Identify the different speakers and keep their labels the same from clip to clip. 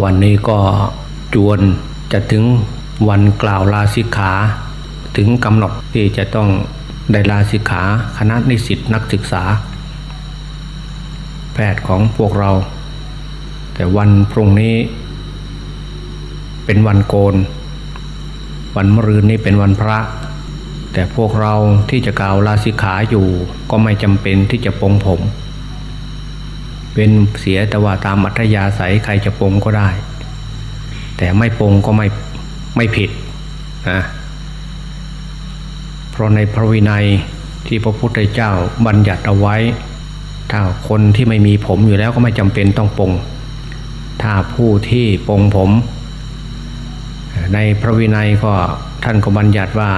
Speaker 1: วันนี้ก็จวนจะถึงวันกล่าวลาสิกขา ถึงกำหนดที่จะต้องได้ลาสิกขาคณะนิสิตนักศึกษา แพทย์ของพวกเรา แต่วันพรุ่งนี้ เป็นวันโกน วันมะรืนนี้เป็นวันพระ แต่พวกเราที่จะกล่าวลาสิกขาอยู่ก็ไม่จำเป็นที่จะปรงผม เป็นเสียแต่ว่าตามอัธยาศัยใครจะปงก็ได้ แต่ไม่ปงก็ไม่ไม่ผิดนะเพราะในพระวินัยที่พระพุทธเจ้าบัญญัติเอาไว้ ถ้าคนที่ไม่มีผมอยู่แล้วก็ไม่จำเป็นต้องปงถ้าผู้ที่ปงผม ในพระวินัยก็ท่านก็บัญญัติว่า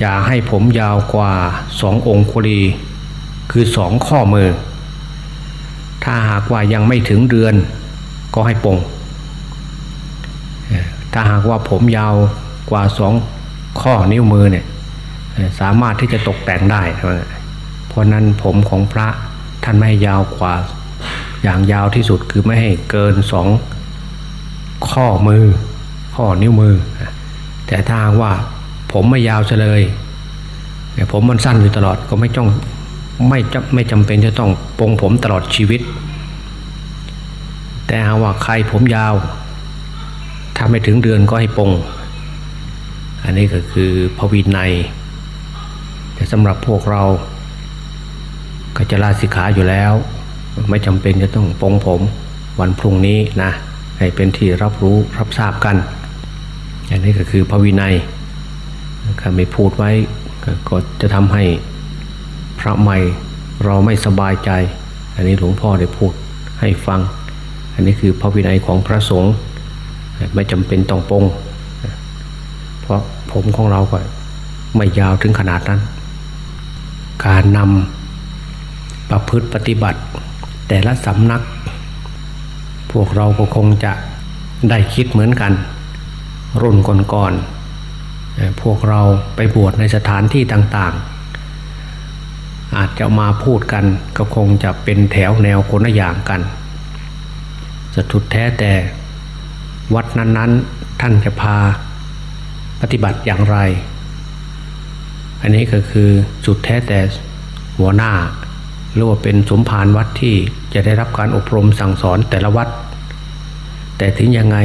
Speaker 1: อย่าให้ผมยาวกว่าสององคุลี คือสองข้อมือ ถ้าหากว่ายังไม่ถึงเดือนก็ให้ปรงถ้าหากว่าผมยาวกว่าสองข้อนิ้วมือเนี่ยสามารถที่จะตกแต่งได้ เพราะนั้นผมของพระท่านไม่ให้ยาวกว่าอย่างยาวที่สุดคือไม่ให้เกินสองข้อมือ ข้อนิ้วมือ แต่ถ้าว่าผมไม่ยาวเลย ผมมันสั้นอยู่ตลอดก็ไม่จ้อง ไม่จไม่จำเป็นจะต้องปรงผมตลอดชีวิต แต่หาว่าใครผมยาว ถ้าไม่ถึงเดือนก็ให้ปรงอันนี้ก็คือพวินัยแต่สำหรับพวกเราก็จะลาสิกขาอยู่แล้ว ไม่จำเป็นจะต้องปรงผมวันพรุ่งนี้นะให้เป็นที่รับรู้รับทราบกัน อันนี้ก็คือพระวินัยถ้าไม่พูดไว้ก็จะทำให้ พระใหม่เราไม่สบายใจ อันนี้หลวงพ่อได้พูดให้ฟัง อันนี้คือพระวินัยของพระสงฆ์ไม่จำเป็นต้องปงเพราะผมของเราก็ไม่ยาวถึงขนาดนั้น การนำประพฤติปฏิบัติ แต่ละสำนัก พวกเราก็คงจะได้คิดเหมือนกัน รุ่นก่อนๆพวกเราไปบวชในสถานที่ต่างๆ อาจจะมาพูดกันก็คงจะเป็นแถวแนวคนละอย่างกันจะทุดแท้แต่วัดนั้นๆท่านจะพาปฏิบัติอย่างไร อันนี้ก็คือสุดแท้แต่หัวหน้าหรือว่าเป็นสมภารวัดที่จะได้รับการอบรมสั่งสอนแต่ละวัด แต่ถึงยังไง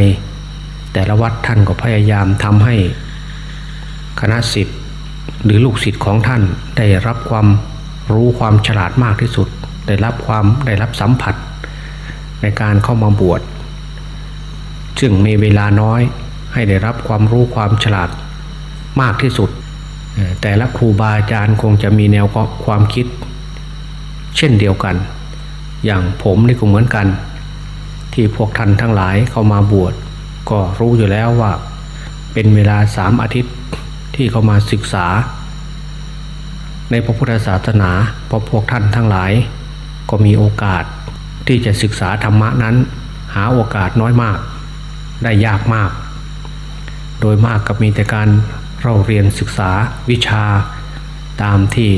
Speaker 1: แต่ละวัดท่านก็พยายามทำให้คณะสิทธิ์หรือลูกศิษย์ของท่านได้รับความ รู้ความฉลาดมากที่สุด ได้รับความได้รับสัมผัส ในการเข้ามาบวชซึ่งมีเวลาน้อยให้ได้รับความรู้ความฉลาดมากที่สุด แต่ละครูบาอาจารย์คงจะมีแนวความคิด เช่นเดียวกัน อย่างผมนี่ก็เหมือนกัน ที่พวกท่านทั้งหลายเข้ามาบวชก็รู้อยู่แล้วว่า เป็นเวลาสามอาทิตย์ที่เข้ามาศึกษา ในพระพุทธศาสนาเพราะพวกท่านทั้งหลาย ก็มีโอกาสที่จะศึกษาธรรมะนั้น หาโอกาสน้อยมาก ได้ยากมาก โดยมากก็มีแต่การเราเรียนศึกษาวิชาตามที่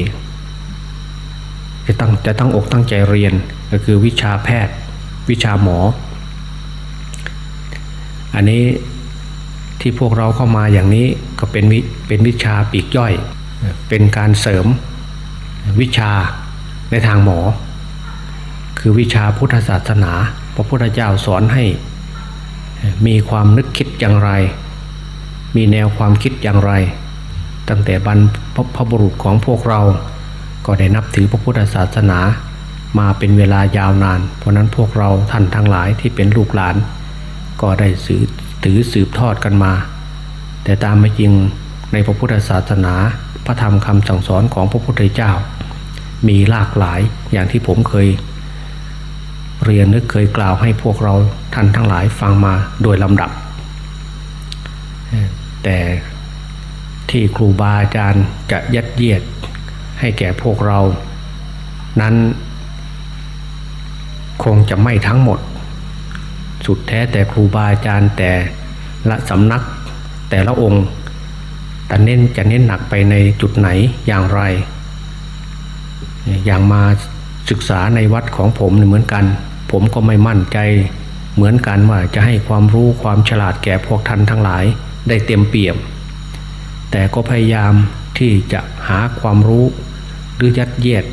Speaker 1: จะตั้งจะตั้งอกตั้งใจเรียนก็คือวิชาแพทย์ วิชาหมอ อันนี้ที่พวกเราเข้ามาอย่างนี้ก็เป็นเป็นวิชาปีกย่อย เป็นการเสริมวิชาในทางหมอ คือวิชาพุทธศาสนา พระพุทธเจ้าสอนให้มีความนึกคิดอย่างไร มีแนวความคิดอย่างไร ตั้งแต่บรรพบุรุษของพวกเรา ก็ได้นับถือพระพุทธศาสนา มาเป็นเวลายาวนาน เพราะนั้นพวกเราท่านทั้งหลายที่เป็นลูกหลาน ก็ได้สืบถือสืบทอดกันมา แต่ตามไม่จริงในพระพุทธศาสนา ระธรรมคำสั่งสอนของพระพุทธเจ้า มีหลากหลายอย่างที่ผมเคย เรียนนึกเคยกล่าวให้พวกเราท่านทั้งหลายฟังมาโดยลำดับ แต่ที่ครูบาอาจารย์จะยัดเยียดให้แก่พวกเรา นั้นคงจะไม่ทั้งหมด สุดแท้แต่ครูบาอาจารย์แต่ละสำนักแต่ละองค์ แต่เน้นจะเน้นหนักไปในจุดไหนอย่างไร อย่างมาศึกษาในวัดของผมเหมือนกัน ผมก็ไม่มั่นใจเหมือนกันว่าจะให้ความรู้ความฉลาดแก่พวกท่านทั้งหลายได้เต็มเปี่ยม แต่ก็พยายามที่จะหาความรู้หรือยัดเยียด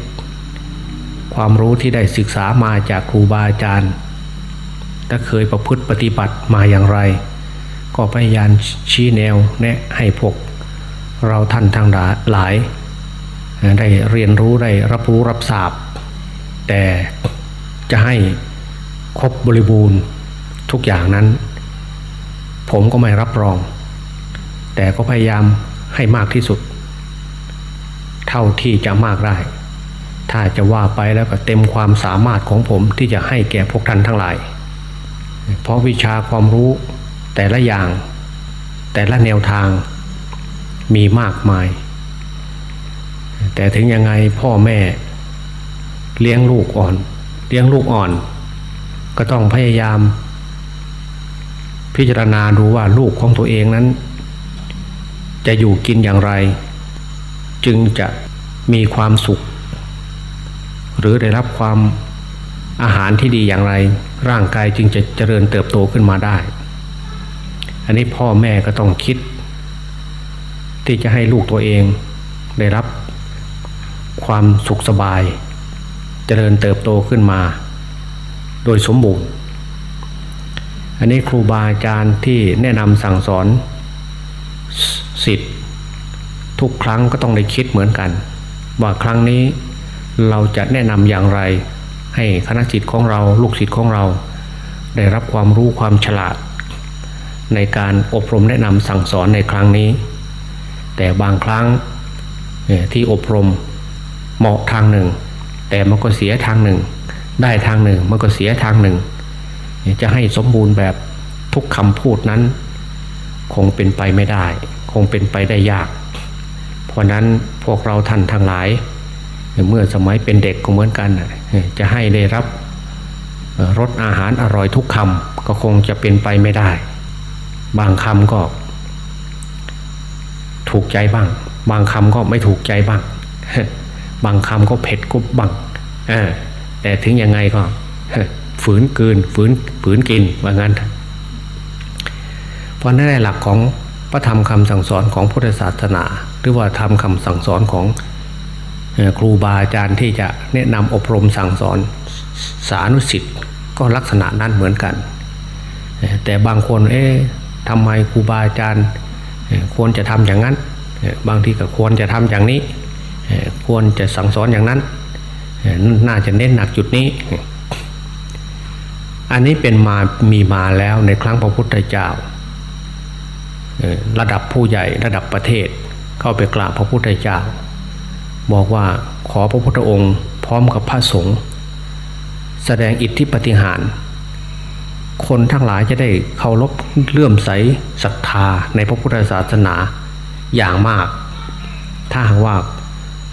Speaker 1: ความรู้ที่ได้ศึกษามาจากครูบาอาจารย์ถ้าเคยประพฤติปฏิบัติมาอย่างไร ก็พยายามชี้แนวแนะให้พวก เราท่านทั้งหลาย ได้เรียนรู้ได้รับรู้รับทราบ แต่จะให้ครบบริบูรณ์ทุกอย่างนั้น ผมก็ไม่รับรอง แต่ก็พยายามให้มากที่สุด เท่าที่จะมากได้ ถ้าจะว่าไปแล้วก็เต็มความสามารถของผมที่จะให้แก่พวกท่านทั้งหลาย เพราะวิชาความรู้แต่ละอย่าง แต่ละแนวทาง มีมากมาย แต่ถึงยังไงพ่อแม่เลี้ยงลูกอ่อน เลี้ยงลูกอ่อน ก็ต้องพยายาม พิจารณาดูว่าลูกของตัวเองนั้น จะอยู่กินอย่างไร จึงจะมีความสุข หรือได้รับความอาหารที่ดีอย่างไร ร่างกายจึงจะเจริญเติบโตขึ้นมาได้ อันนี้พ่อแม่ก็ต้องคิด ที่จะให้ลูกตัวเองได้รับความสุขสบายเจริญเติบโตขึ้นมา โดยสมบูรณ์ อันนี้ครูบาอาจารย์ที่แนะนำสั่งสอนสิทธิ์ทุกครั้งก็ต้องได้คิดเหมือนกัน ว่าครั้งนี้เราจะแนะนำอย่างไร ให้คณะสิทธิ์ของเราลูกศิษย์ของเรา ได้รับความรู้ความฉลาด ในการอบรมแนะนำสั่งสอนในครั้งนี้ แต่บางครั้งที่อบรมเหมาะทางหนึ่ง แต่มันก็เสียทางหนึ่ง ได้ทางหนึ่งมันก็เสียทางหนึ่ง จะให้สมบูรณ์แบบทุกคำพูดนั้น คงเป็นไปไม่ได้ คงเป็นไปได้ยาก เพราะนั้นพวกเราท่านทั้งหลาย เมื่อสมัยเป็นเด็กก็เหมือนกัน จะให้ได้รับรสอาหารอร่อยทุกคำก็คงจะเป็นไปไม่ได้ บางคำก็ ถูกใจบ้าง บางคำก็ไม่ถูกใจบ้าง บางคำก็เผ็ดกุบบังแต่ถึงยังไงก็ฝืนกืนฝืนฝืนกินว่างั้นเพราะนั่นแหละหลักของพระธรรมคำสั่งสอนของพุทธศาสนา หรือว่าธรรมคำสั่งสอนของครูบาอาจารย์ที่จะแนะนำอบรมสั่งสอนสานุสิทธิ์ก็ลักษณะนั้นเหมือนกัน แต่บางคนเอ๊ะทำไมครูบาอาจารย์ ควรจะทำอย่างนั้น บางทีก็ควรจะทำอย่างนี้ ควรจะสั่งสอนอย่างนั้น น่าจะเน้นหนักจุดนี้ อันนี้เป็นมามีมาแล้วในครั้งพระพุทธเจ้า ระดับผู้ใหญ่ระดับประเทศเข้าไปกราบพระพุทธเจ้า บอกว่าขอพระพุทธองค์ พร้อมกับพระสงฆ์แสดงอิทธิปฏิหาร คนทั้งหลายจะได้เคารพเลื่อมใสศรัทธาในพระพุทธศาสนาอย่างมาก ถ้าหากว่า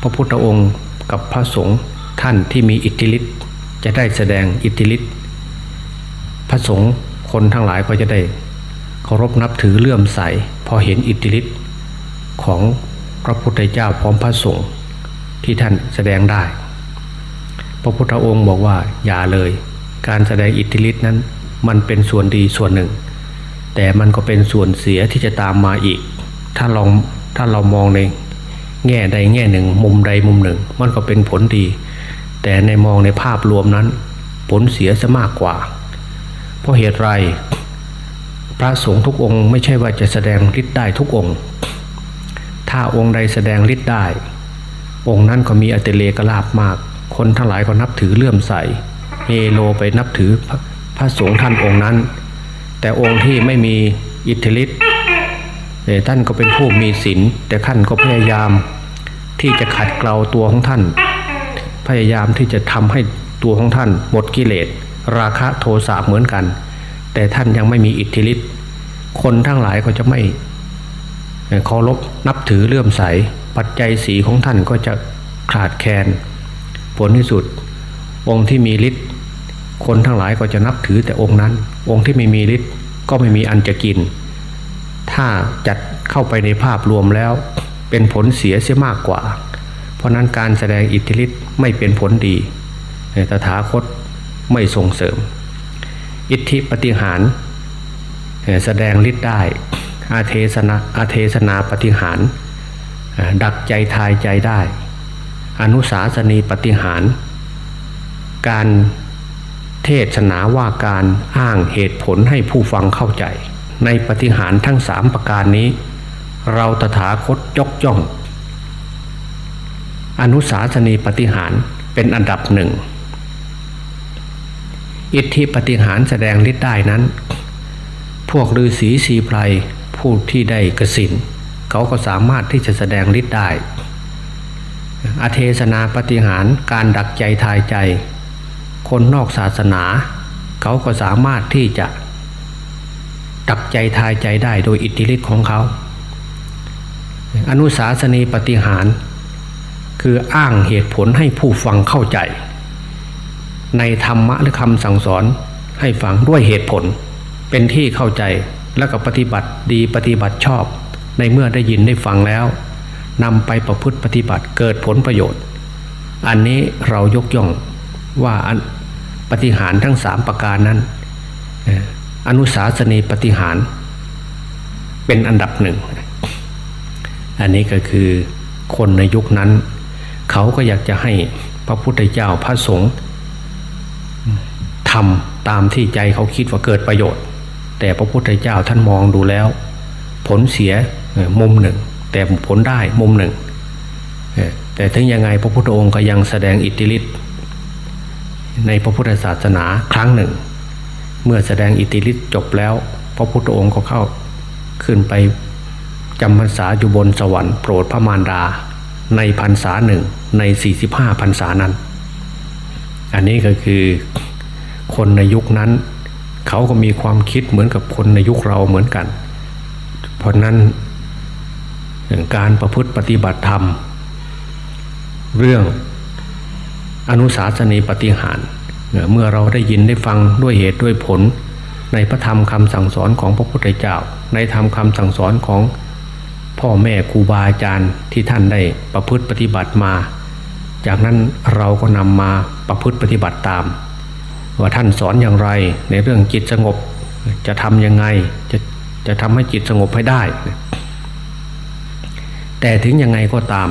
Speaker 1: พระพุทธองค์กับพระสงฆ์ท่านที่มีอิทธิฤทธิ์จะได้แสดงอิทธิฤทธิ์พระสงฆ์คนทั้งหลายก็จะได้เคารพนับถือเลื่อมใสพอเห็นอิทธิฤทธิ์ของพระพุทธเจ้าพร้อมพระสงฆ์ที่ท่านแสดงได้ พระพุทธองค์บอกว่าอย่าเลย การแสดงอิทธิฤทธิ์นั้น มันเป็นส่วนดีส่วนหนึ่ง แต่มันก็เป็นส่วนเสียที่จะตามมาอีก ถ้าลองถ้าเรามองในแง่ใดแง่หนึ่ง มุมใดมุมหนึ่ง มันก็เป็นผลดี แต่ในมองในภาพรวมนั้น ผลเสียจะมากกว่า เพราะเหตุไร พระสงฆ์ทุกองค์ไม่ใช่ว่าจะแสดงฤทธิ์ได้ทุกองค์ ถ้าองค์ใดแสดงฤทธิ์ได้ องค์นั้นก็มีอัตเลกลาบมาก คนทั้งหลายก็นับถือเลื่อมใสเอโลไปนับถือ พระสงฆ์ท่านองค์นั้น แต่องค์ที่ไม่มีอิทธิฤทธิ์ท่านก็เป็นผู้มีศีลแต่ท่านก็พยายามที่จะขัดเกลาตัวของท่าน พยายามที่จะทำให้ตัวของท่าน หมดกิเลส ราคะโทสะเหมือนกัน แต่ท่านยังไม่มีอิทธิฤทธิ์คนทั้งหลายก็จะไม่เคารพนับถือเลื่อมใส ปัจจัยสีของท่านก็จะขาดแคลนผลที่สุดองค์ที่มีฤทธิ์ คนทั้งหลายก็จะนับถือแต่องค์นั้น องค์ที่ไม่มีฤทธิ์ก็ไม่มีอันจะกิน ถ้าจัดเข้าไปในภาพรวมแล้ว เป็นผลเสียเสียมากกว่า เพราะนั้นการแสดงอิทธิฤทธิ์ไม่เป็นผลดีตถาคตไม่ส่งเสริม อิทธิปฏิหาร แสดงฤทธิ์ได้อาเทศนาอาเทศนาปฏิหาร ดักใจทายใจได้ อนุสาสนีปฏิหาร การ เทศนาว่าการอ้างเหตุผลให้ผู้ฟังเข้าใจ ในปฏิหารทั้งสามประการนี้ เราตถาคตยกย่อง อนุสาสนีปฏิหารเป็นอันดับหนึ่งอิทธิปฏิหารแสดงฤทธิ์ได้นั้น พวกฤาษีสีไพรผู้ที่ได้กสินเขาก็สามารถที่จะแสดงฤทธิ์ได้ อเทศนาปฏิหารการดักใจทายใจ คนนอกศาสนา เขาก็สามารถที่จะดักใจทายใจได้โดยอิทธิฤทธิ์ของเขา อนุสาสนีปฏิหาร คืออ้างเหตุผลให้ผู้ฟังเข้าใจ ในธรรมะหรือคำสั่งสอนให้ฟังด้วยเหตุผล เป็นที่เข้าใจและก็ปฏิบัติดีปฏิบัติชอบ ในเมื่อได้ยินได้ฟังแล้วนำไปประพฤติปฏิบัติเกิดผลประโยชน์ อันนี้เรายกย่อง ว่าปฏิหารทั้งสามประการนั้นอนุสาสนีปฏิหารเป็นอันดับหนึ่ง อันนี้ก็คือคนในยุคนั้น เขาก็อยากจะให้พระพุทธเจ้าพระสงฆ์ทำตามที่ใจเขาคิดว่าเกิดประโยชน์ แต่พระพุทธเจ้าท่านมองดูแล้ว ผลเสียมุมหนึ่ง แต่ผลได้มุมหนึ่ง แต่ถึงยังไงพระพุทธองค์ก็ยังแสดงอิทธิฤทธิ์ ในพระพุทธศาสนาครั้งหนึ่ง เมื่อแสดงอิทธิฤทธิ์จบแล้ว พระพุทธองค์ก็เข้าขึ้นไปจำพรรษาอยู่บนสวรรค์โปรดพระมารดา ในพรรษาหนึ่งใน 45พรรษานั้น อันนี้ก็คือคนในยุคนั้น เขาก็มีความคิดเหมือนกับคนในยุคเราเหมือนกัน เพราะนั้นการประพฤติปฏิบัติธรรม เรื่อง อนุสาสนีปฏิหารเมื่อเราได้ยินได้ฟังด้วยเหตุด้วยผล ในพระธรรมคำสั่งสอนของพระพุทธเจ้า ในธรรมคำสั่งสอนของพ่อแม่ครูบาอาจารย์ที่ท่านได้ประพฤติปฏิบัติมา จากนั้นเราก็นำมาประพฤติปฏิบัติตาม ว่าท่านสอนอย่างไรในเรื่องจิตสงบจะทำยังไงจะจะทำให้จิตสงบให้ได้ แต่ถึงยังไงก็ตาม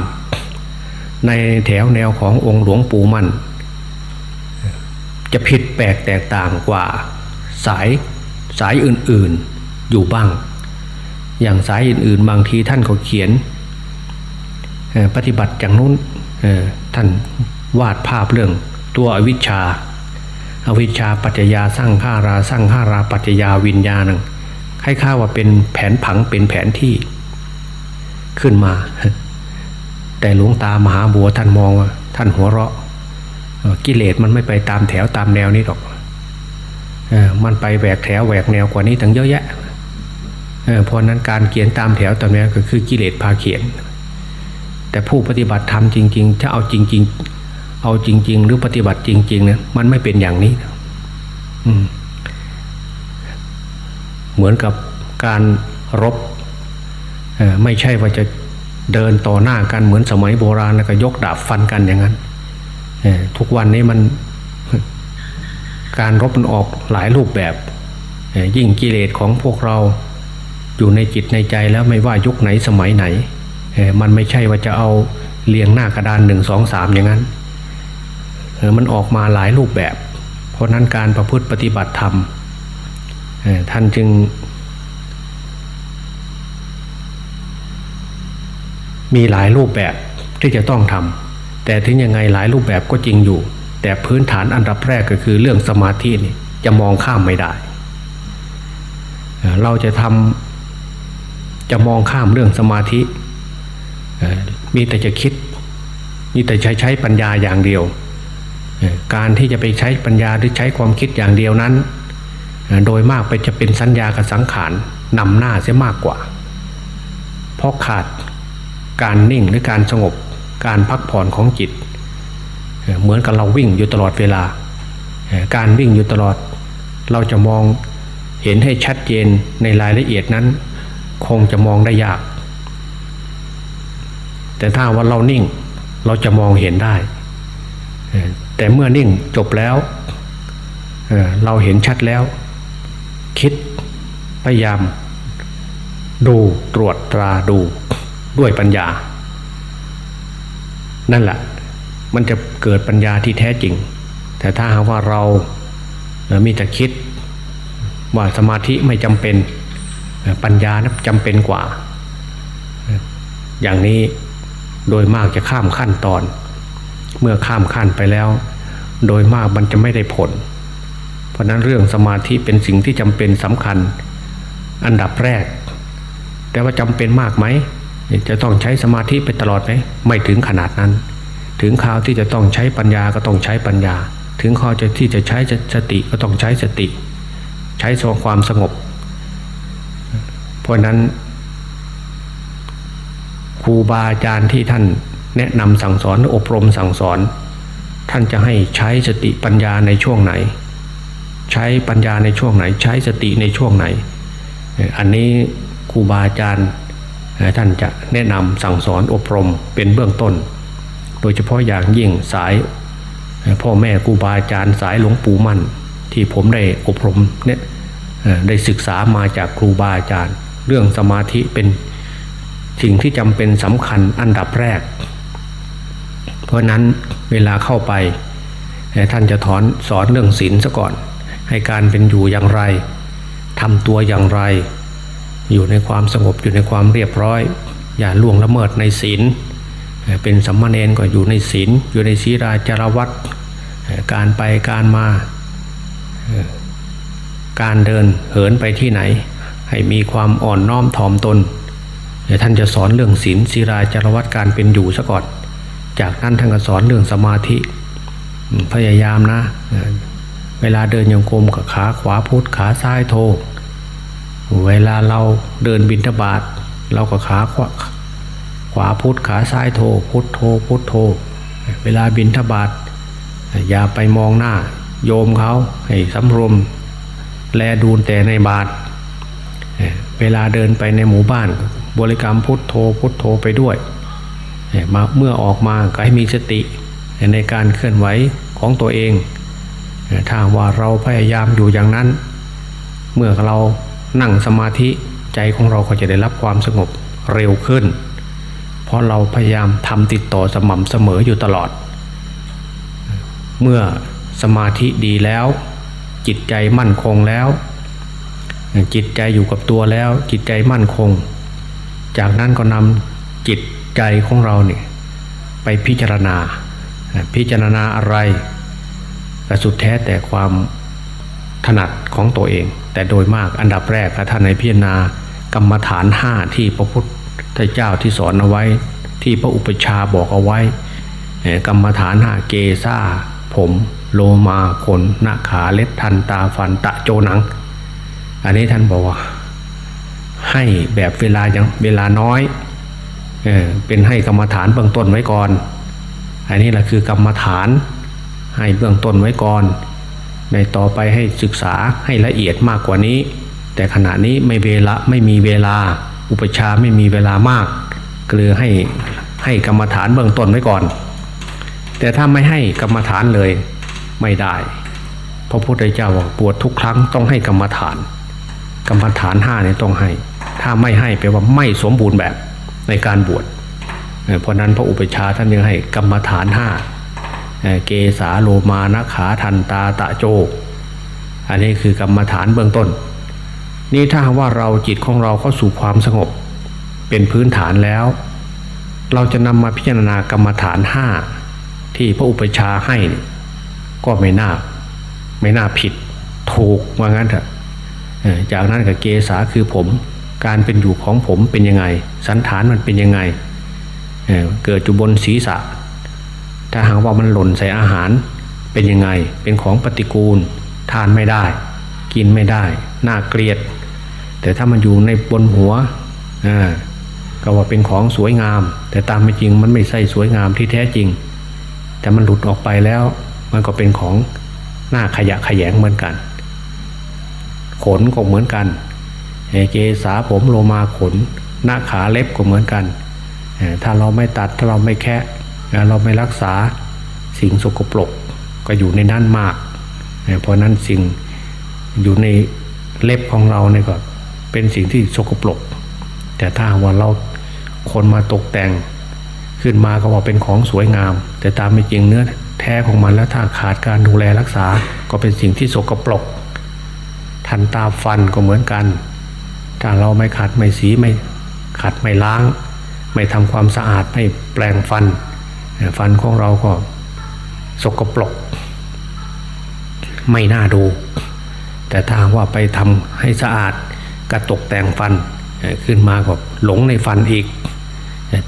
Speaker 1: ในแถวแนวขององค์หลวงปู่มั่น จะผิดแปลกแตกต่างกว่าสายสายอื่นๆอยู่บ้าง อย่างสายอื่นๆ บางทีท่านก็เขียนปฏิบัติอย่างนู้นท่านวาดภาพเรื่องตัวอวิชชาอาวิชชาปัจจยาสร้างข้าราสร้างข้าราปัจจยาวิญญาณงให้ข้าว่าเป็นแผนผังเป็นแผนที่ขึ้นมา แต่หลวงตามหาบัวท่านมองท่านหัวเราะกิเลสมันไม่ไปตามแถวตามแนวนี้หรอกมันไปแหวกแถวแหวกแนวกว่านี้ตั้งเยอะแยะเพราะนั้นการเขียนตามแถวตามนี้ก็คือกิเลสพาเขียน แต่ผู้ปฏิบัติธรรมจริง ๆ ถ้าเอาจริง ๆ เอาจริง ๆ หรือปฏิบัติจริงๆเนี่ยมันไม่เป็นอย่างนี้เหมือนกับการรบไม่ใช่ว่าจะ เดินต่อหน้ากันเหมือนสมัยโบราณแล้วก็ยกดาบฟันกันอย่างนั้นทุกวันนี้มันการรบมันออกหลายรูปแบบ ยิ่งกิเลสของพวกเราอยู่ในจิตในใจแล้วไม่ว่ายุคไหนสมัยไหน มันไม่ใช่ว่าจะเอาเรียงหน้ากระดานหนึ่งสองสามอย่างนั้น มันออกมาหลายรูปแบบ เพราะนั้นการประพฤติปฏิบัติธรรมท่านจึง มีหลายรูปแบบที่จะต้องทำแต่ถึงยังไงหลายรูปแบบก็จริงอยู่ แต่พื้นฐานอันดับแรกก็คือเรื่องสมาธินี่จะมองข้ามไม่ได้ เราจะทำจะมองข้ามเรื่องสมาธิมีแต่จะคิดมีแต่ใช้ใช้ปัญญาอย่างเดียว การที่จะไปใช้ปัญญาหรือใช้ความคิดอย่างเดียวนั้น โดยมากไปจะเป็นสัญญากับสังขารนำหน้าเสียมากกว่า เพราะขาด การนิ่งหรือการสงบการพักผ่อนของจิต เหมือนกับเราวิ่งอยู่ตลอดเวลา การวิ่งอยู่ตลอด เราจะมองเห็นให้ชัดเจนในรายละเอียดนั้น คงจะมองได้ยาก แต่ถ้าว่าเรานิ่งเราจะมองเห็นได้ แต่เมื่อนิ่งจบแล้ว เราเห็นชัดแล้ว คิดพยายาม ดูตรวจตราดู ด้วยปัญญา นั่นแหละมันจะเกิดปัญญาที่แท้จริง แต่ถ้าหากว่าเรามีแต่คิดว่าสมาธิไม่จำเป็นปัญญานะจำเป็นกว่า อย่างนี้โดยมากจะข้ามขั้นตอน เมื่อข้ามขั้นไปแล้ว โดยมากมันจะไม่ได้ผล เพราะนั้นเรื่องสมาธิเป็นสิ่งที่จำเป็นสำคัญ อันดับแรก แต่ว่าจำเป็นมากไหม จะต้องใช้สมาธิไปตลอดไหมไม่ถึงขนาดนั้น ถึงคราวที่จะต้องใช้ปัญญาก็ต้องใช้ปัญญา ถึงคราวจะที่จะใช้สติก็ต้องใช้สติ ใช้สความสงบ เพราะนั้นครูบาอาจารย์ที่ท่านแนะนำสั่งสอนอบรมสั่งสอน ท่านจะให้ใช้สติปัญญาในช่วงไหน ใช้ปัญญาในช่วงไหน ใช้สติในช่วงไหน อันนี้ครูบาอาจารย์ ท่านจะแนะนำสั่งสอนอบรมเป็นเบื้องต้น โดยเฉพาะอย่างยิ่งสายพ่อแม่ครูบาอาจารย์สายหลวงปู่มั่น ที่ผมได้อบรมเนี่ยได้ศึกษามาจากครูบาอาจารย์ เรื่องสมาธิเป็นสิ่งที่จำเป็นสำคัญอันดับแรก เพราะนั้นเวลาเข้าไป ท่านจะถอนสอนเรื่องศีลซะก่อน ให้การเป็นอยู่อย่างไรทำตัวอย่างไร อยู่ในความสงบอยู่ในความเรียบร้อย อย่าล่วงละเมิดในศีลเป็นสัมมาเนนก็อยู่ในศีลอยู่ในศีราจารวัตการไปการมา การเดินเหินไปที่ไหน ให้มีความอ่อนน้อมถ่อมตนท่านจะสอนเรื่องศีลศีราจารวัตการเป็นอยู่ซะก่อน จากนั้นท่านก็สอนเรื่องสมาธิ พยายามนะ เวลาเดินยังกรมกับขาขวาพุทธขาซ้ายโท เวลาเราเดินบินทบาทเราก็ขาขวาขวาพุทธขาซ้ายโทพุทโทพุทโท เวลาบินทบาทอย่าไปมองหน้า โยมเขาให้สำรวมแลดูแต่ในบาท เวลาเดินไปในหมู่บ้าน บริกรรมพุทโธพุทโธไปด้วยมาเมื่อออกมาก็ให้มีสติในการเคลื่อนไหวของตัวเองถ้าว่าเราพยายามอยู่อย่างนั้น เมื่อเรา นั่งสมาธิใจของเราก็จะได้รับความสงบเร็วขึ้น เพราะเราพยายามทำติดต่อสม่ำเสมออยู่ตลอด เมื่อสมาธิดีแล้ว จิตใจมั่นคงแล้ว จิตใจอยู่กับตัวแล้ว จิตใจมั่นคง จากนั้นก็นำจิตใจของเราเนี่ยไปพิจารณา พิจารณาอะไรแต่สุดแท้แต่ความ ถนัดของตัวเอง แต่โดยมากอันดับแรกท่านในพิจารณากรรมฐานห้าที่พระพุทธเจ้าที่สอนเอาไว้ ที่พระอุปชาบอกเอาไว้ กรรมฐานห้าเกซาผมโลมาขนหน้าขาเล็บทันตาฟันตะโจหนัง อันนี้ท่านบอกว่า ให้แบบเวลายังเวลาน้อยเออเป็นให้กรรมฐานเบื้องต้นไว้ก่อน อันนี้แหละคือกรรมฐานให้เบื้องต้นไว้ก่อน ในต่อไปให้ศึกษาให้ละเอียดมากกว่านี้ แต่ขณะนี้ไม่เวลาไม่มีเวลา อุปชาไม่มีเวลามากเกลือให้ให้กรรมฐานเบื้องต้นไว้ก่อน แต่ถ้าไม่ให้กรรมฐานเลยไม่ได้พระพุทธเจ้าบอกปวดทุกครั้งต้องให้กรรมฐาน กรรมฐานห้าเนี่ยต้องให้ ถ้าไม่ให้แปลว่าไม่สมบูรณ์แบบในการบวชเพราะนั้นพระอุปชาท่านยังให้กรรมฐานห้า เกสาโลมานะขาทันตาตะโจ อันนี้คือกรรมฐานเบื้องต้น นี่ถ้าว่าเราจิตของเราเข้าสู่ความสงบ เป็นพื้นฐานแล้ว เราจะนำมาพิจารณากรรมฐานห้าที่พระอุปชาให้ก็ไม่น่าไม่น่าผิดถูกว่างั้นเถอะจากนั้นกับเกษาคือผม การเป็นอยู่ของผมเป็นยังไง สันฐานมันเป็นยังไงเเกิดอยู่บนศีรษะ ถ้าหากว่ามันหล่นใส่อาหารเป็นยังไง เป็นของปฏิกูล ทานไม่ได้ กินไม่ได้ น่าเกลียด แต่ถ้ามันอยู่ในบนหัวก็ว่าเป็นของสวยงาม แต่ตามไม่จริงมันไม่ใช่สวยงามที่แท้จริง แต่มันหลุดออกไปแล้ว มันก็เป็นของหน้าขยะขยงเหมือนกัน ขนก็เหมือนกันเกษาผมโลมาขน หน้าขาเล็บก็เหมือนกัน ถ้าเราไม่ตัดถ้าเราไม่แคะ เราไม่รักษาสิ่งสกปรกก็อยู่ในนั้นมากเพราะนั้นสิ่งอยู่ในเล็บของเราเนี่ยก็เป็นสิ่งที่สกปรกแต่ถ้าว่าเราคนมาตกแต่งขึ้นมาก็ว่าเป็นของสวยงาม แต่ตามไม่จริงเนื้อแท้ของมันแล้วถ้าขาดการดูแลรักษาก็เป็นสิ่งที่สกปรกทันตาฟันก็เหมือนกัน ถ้าเราไม่ขัดไม่สีไม่ขัดไม่ล้าง ไม่ทำความสะอาดไม่แปลงฟัน ฟันของเราก็สกปรกไม่น่าดู แต่ถ้าว่าไปทำให้สะอาดกระตกแต่งฟันขึ้นมาก็หลงในฟันอีก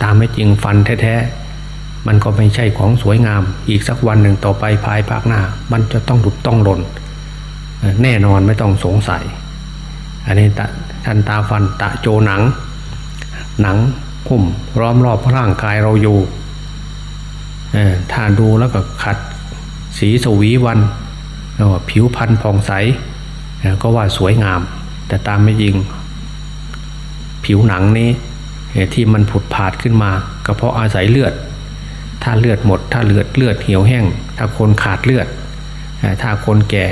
Speaker 1: ตามไม่จริงฟันแท้ๆ มันก็ไม่ใช่ของสวยงาม อีกสักวันหนึ่งต่อไปภายภาคหน้า มันจะต้องหลุดต้องหล่นแน่นอนไม่ต้องสงสัย อันนี้ทันตาฟันตะโจหนัง หนังหุ้มร้อมรอบร่างกายเราอยู่ ถ้าดูแล้วก็ขัดสีสวีวันผิวพรรณผ่องใสก็ว่าสวยงาม แต่ตามไม่ยิง ผิวหนังนี้ที่มันผุดผาดขึ้นมาก็เพราะอาศัยเลือด ถ้าเลือดหมด ถ้าเลือดเลือดเหี่ยวแห้ง ถ้าคนขาดเลือด ถ้าคนแก่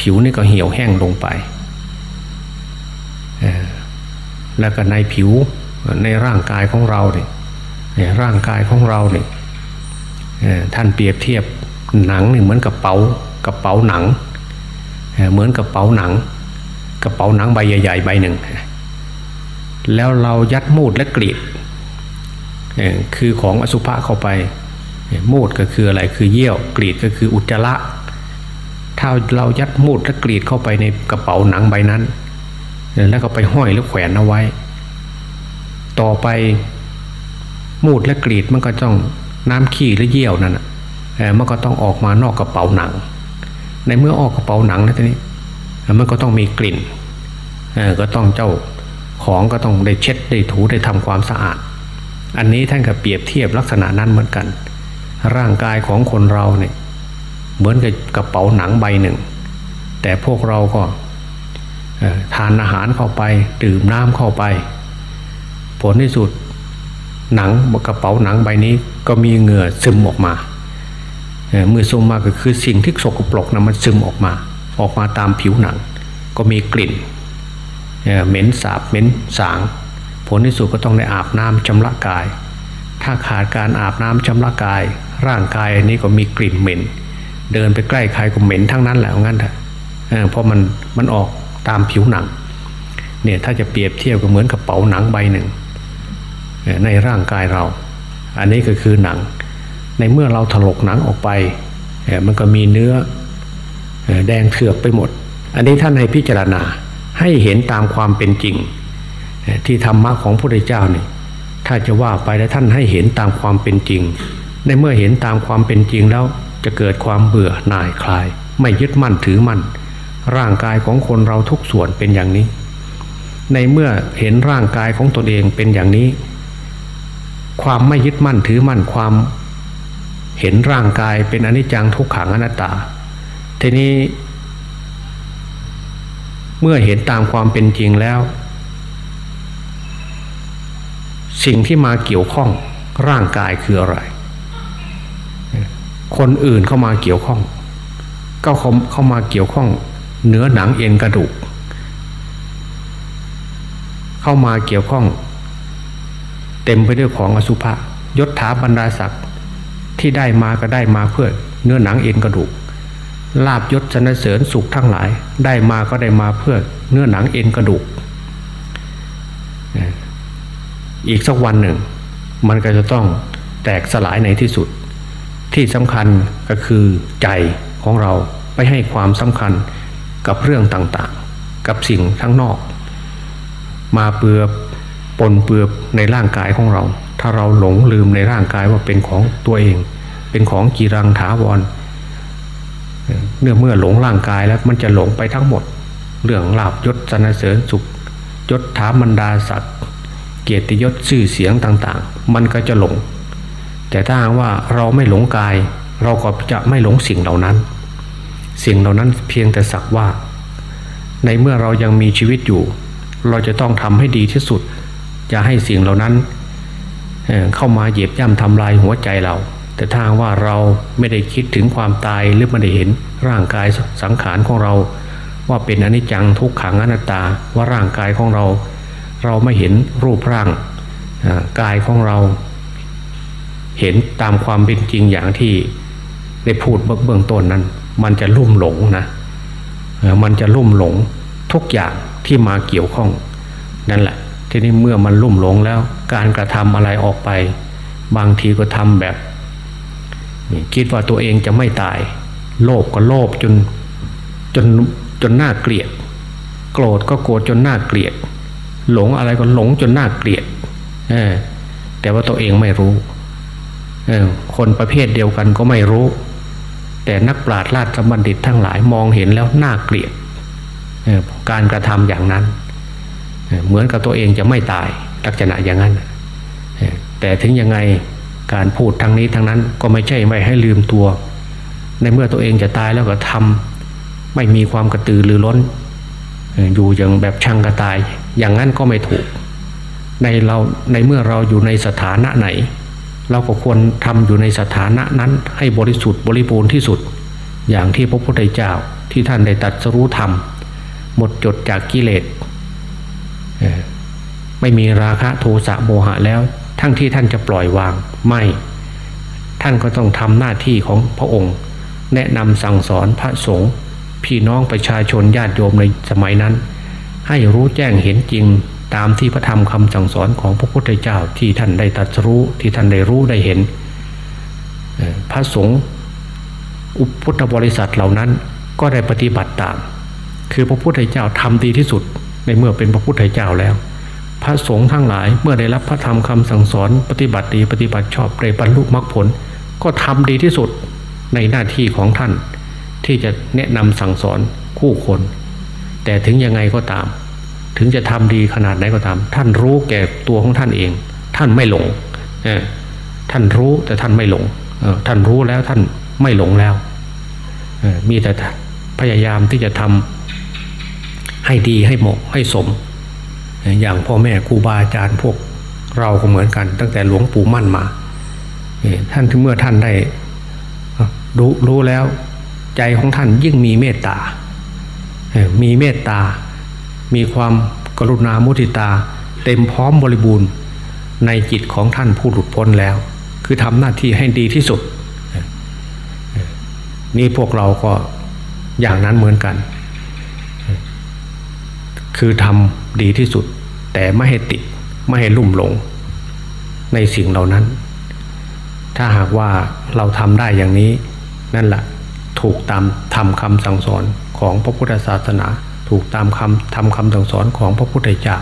Speaker 1: ผิวนี่ก็เหี่ยวแห้งลงไป แล้วก็ในผิวในร่างกายของเราเนี่ยร่างกายของเราเนี่ย ท่านเปรียบเทียบหนังนี่เหมือนกระเป๋ากระเป๋าหนังเหมือนกระเป๋าหนัง กระเป๋าหนังใบใหญ่ ๆ ใบหนึ่ง แล้วเรายัดมูดและกรีดคือของอสุภะเข้าไปมูดก็คืออะไรคือเยี่ยวกรีดก็คืออุจจาระถ้าเรายัดมูดและกรีดเข้าไปในกระเป๋าหนังใบนั้น แล้วก็ไปห้อยหรือแขวนเอาไว้ ต่อไปมูดและกรีดมันก็ต้อง น้ำขี้หรือเยี่ยวนั่นมันก็ต้องออกมานอกกระเป๋าหนัง ในเมื่อออกกระเป๋าหนังแล้วทีนี้มันก็ต้องมีกลิ่นก็ต้องเจ้าของก็ต้องได้เช็ดได้ถูได้ทำความสะอาด อันนี้ท่านก็เปรียบเทียบลักษณะนั้นเหมือนกัน ร่างกายของคนเราเนี่ยเหมือนกับกระเป๋าหนังใบหนึ่ง แต่พวกเราก็ทานอาหารเข้าไป ดื่มน้ำเข้าไป ผลที่สุด หนังกระเป๋าหนังใบนี้ก็มีเหงื่อซึมออกมาเมื่อซึมมาก็คือสิ่งที่สกปรกนะมันซึมออกมา ออกมาตามผิวหนัง ก็มีกลิ่นเหม็นสาบเหม็นสาง ผลที่สุดก็ต้องได้อาบน้ำชำระกาย ถ้าขาดการอาบน้ำชำระกาย ร่างกายอันี้ก็มีกลิ่นเหม็น เดินไปใกล้ใครก็เหม็นทั้งนั้นแหละงั้นเถอะเพราะมันมันออกตามผิวหนังเนี่ยถ้าจะเปรียบเทียบก็เหมือนกระเป๋าหนังใบหนึ่ง ในร่างกายเรา อันนี้ก็คือหนัง ในเมื่อเราถลกหนังออกไปมันก็มีเนื้อแดงเถือกไปหมด อันนี้ท่านให้พิจารณาให้เห็นตามความเป็นจริง ที่ธรรมะของพระพุทธเจ้านี่ถ้าจะว่าไปแล้วท่านให้เห็นตามความเป็นจริง ในเมื่อเห็นตามความเป็นจริงแล้วจะเกิดความเบื่อหน่ายคลาย ไม่ยึดมั่นถือมั่น ร่างกายของคนเราทุกส่วนเป็นอย่างนี้ ในเมื่อเห็นร่างกายของตนเองเป็นอย่างนี้ ความไม่ยึดมั่นถือมั่นความ เห็นร่างกายเป็นอนิจจังทุกขังอนัตตา ทีนี้ เมื่อเห็นตามความเป็นจริงแล้ว สิ่งที่มาเกี่ยวข้องร่างกายคืออะไร คนอื่นเข้ามาเกี่ยวข้อง ก็เข,เข้ามาเกี่ยวข้องเนื้อหนังเอ็นกระดูก เข้ามาเกี่ยวข้อง เต็มไปด้วยของอสุภะยศถาบรรดาศักดิ์ที่ได้มาก็ได้มาเพื่อเนื้อหนังเอ็นกระดูกลาบยศชนะเสริญสุขทั้งหลาย ได้มาก็ได้มาเพื่อเนื้อหนังเอ็นกระดูก อีกสักวันหนึ่ง มันก็จะต้องแตกสลายในที่สุด ที่สำคัญก็คือใจของเราไปให้ความสำคัญกับเรื่องต่างๆ กับสิ่งทั้งนอก มาเปือ ปนเปื้อนในร่างกายของเรา ถ้าเราหลงลืมในร่างกายว่าเป็นของตัวเอง เป็นของกีรังถาวรเนื่อเมื่อหลงร่างกายแล้วมันจะหลงไปทั้งหมด เรื่องลาบยศสนเสริญสุขยศถามันดาศักดิ์เกียรติยศชื่อเสียงต่างๆ มันก็จะหลง แต่ถ้าว่าเราไม่หลงกาย เราก็จะไม่หลงสิ่งเหล่านั้น สิ่งเหล่านั้นเพียงแต่สักว่า ในเมื่อเรายังมีชีวิตอยู่ เราจะต้องทำให้ดีที่สุด จะให้สิ่งเหล่านั้นเเข้ามาเหยียบย่ำทำลายหัวใจเรา แต่ถ้าว่าเราไม่ได้คิดถึงความตายหรือไม่ได้เห็นร่างกายสังขารของเรา ว่าเป็นอนิจจังทุกขังอนัตตาว่าร่างกายของเรา เราไม่เห็นรูปร่างกายของเรา เห็นตามความเป็นจริงอย่างที่ได้พูดเบื้องต้นนั้น มันจะลุ่มหลงนะมันจะลุ่มหลงทุกอย่างที่มาเกี่ยวข้องนั่นแหละ ทีนี้เมื่อมันลุ่มหลงแล้ว การกระทำอะไรออกไป บางทีก็ทำแบบคิดว่าตัวเองจะไม่ตาย โลภก็โลภจนจนจนน่าเกลียด โกรธก็โกรธจนน่าเกลียด หลงอะไรก็หลงจนน่าเกลียดแต่ว่าตัวเองไม่รู้คนประเภทเดียวกันก็ไม่รู้ แต่นักปราชญ์ราชบัณฑิตทั้งหลายมองเห็นแล้วน่าเกลียดการกระทำอย่างนั้น เหมือนกับตัวเองจะไม่ตายลักษณะอย่างนั้น แต่ถึงยังไงการพูดทางนี้ทางนั้นก็ไม่ใช่ไม่ให้ลืมตัว ในเมื่อตัวเองจะตายแล้วก็ทำไม่มีความกระตือรือร้น อยู่อย่างแบบช่างกระตาย อย่างนั้นก็ไม่ถูก ในเราในเมื่อเราอยู่ในสถานะไหน เราก็ควรทำอยู่ในสถานะนั้น ให้บริสุทธิ์บริบูรณ์ที่สุด อย่างที่พระพุทธเจ้าที่ท่านได้ตัดสรู้ธรรม หมดจดจากกิเลส ไม่มีราคะโทสะโมหะแล้ว ทั้งที่ท่านจะปล่อยวางไม่ ท่านก็ต้องทำหน้าที่ของพระองค์ แนะนำสั่งสอนพระสงฆ์พี่น้องประชาชนญาติโยมในสมัยนั้น ให้รู้แจ้งเห็นจริงตามที่พระธรรมคำสั่งสอนของพระพุทธเจ้าที่ท่านได้ตรัสรู้ที่ท่านได้รู้ได้เห็น พระสงฆ์อุพุทธบริษัทเหล่านั้นก็ได้ปฏิบัติตาม คือพระพุทธเจ้าทำดีที่สุดในเมื่อเป็นพระพุทธเจ้าแล้ว พระสงฆ์ทั้งหลายเมื่อได้รับพระธรรมคำสั่งสอนปฏิบัติดีปฏิบัติชอบได้บรรลุมรรคผล ก็ทำดีที่สุดในหน้าที่ของท่าน ที่จะแนะนำสั่งสอนคู่คน แต่ถึงยังไงก็ตาม ถึงจะทำดีขนาดไหนก็ตาม ท่านรู้แก่ตัวของท่านเอง ท่านไม่หลงท่านรู้แต่ท่านไม่หลงท่านรู้แล้วท่านไม่หลงแล้วมีแต่พยายามที่จะทำให้ดีให้เหมาะให้สม อย่างพ่อแม่ครูบาอาจารย์พวกเราก็เหมือนกัน ตั้งแต่หลวงปู่มั่นมาท่านเมื่อท่านได้รู้รู้แล้วใจของท่านยิ่งมีเมตตา มีเมตตา มีความกรุณามุทิตา เต็มพร้อมบริบูรณ์ในจิตของท่านผู้หลุดพ้นแล้ว คือทำหน้าที่ให้ดีที่สุด นี่พวกเราก็อย่างนั้นเหมือนกัน คือทำ ดีที่สุด แต่ไม่ให้ติดไม่ให้ลุ่มหลง ในสิ่งเหล่านั้น ถ้าหากว่าเราทำได้อย่างนี้ นั่นแหละถูกตามทำคำสั่งสอนของพระพุทธศาสนา ถูกตามคำทำคำสั่งสอนของพระพุทธเจ้า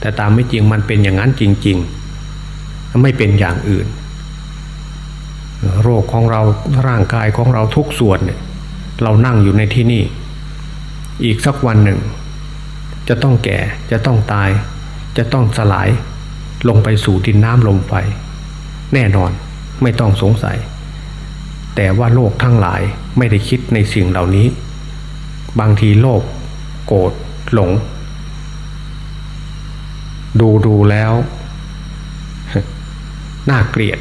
Speaker 1: แต่ตามไม่จริงมันเป็นอย่างนั้นจริง ๆ ไม่เป็นอย่างอื่น โรคของเราร่างกายของเราทุกส่วนเนี่ยเรานั่งอยู่ในที่นี่ อีกสักวันหนึ่ง จะต้องแก่จะต้องตาย จะต้องสลาย ลงไปสู่ดินน้ำลมไฟ แน่นอนไม่ต้องสงสัย แต่ว่าโลกทั้งหลายไม่ได้คิดในสิ่งเหล่านี้ บางทีโลภโกรธหลง ดูดูแล้วน่าเกลียด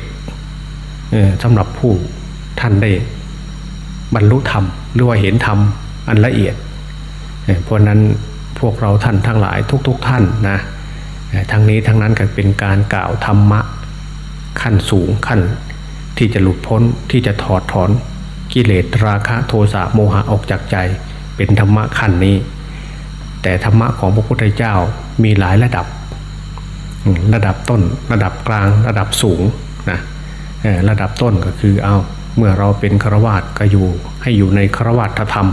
Speaker 1: สำหรับผู้ท่านได้บรรลุธรรมหรือว่าเห็นธรรมอันละเอียด เพราะนั้น พวกเราท่านทั้งหลายทุกๆทท่านนะทั้งนี้ทั้งนั้นก็เป็นการกล่าวธรรมะ ขั้นสูงขั้น ที่จะหลุดพ้นที่จะถอดถอนกิเลสราคะโทสะโมหะออกจากใจ เป็นธรรมะขั้นนี้ แต่ธรรมะของพระพุทธเจ้ามีหลายระดับ ระดับต้นระดับกลางระดับสูงนะระดับต้นก็คือเอาเมื่อเราเป็นฆราวาสก็อยู่ให้อยู่ในฆราวาสธรรม